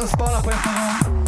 uns Baller, por favor.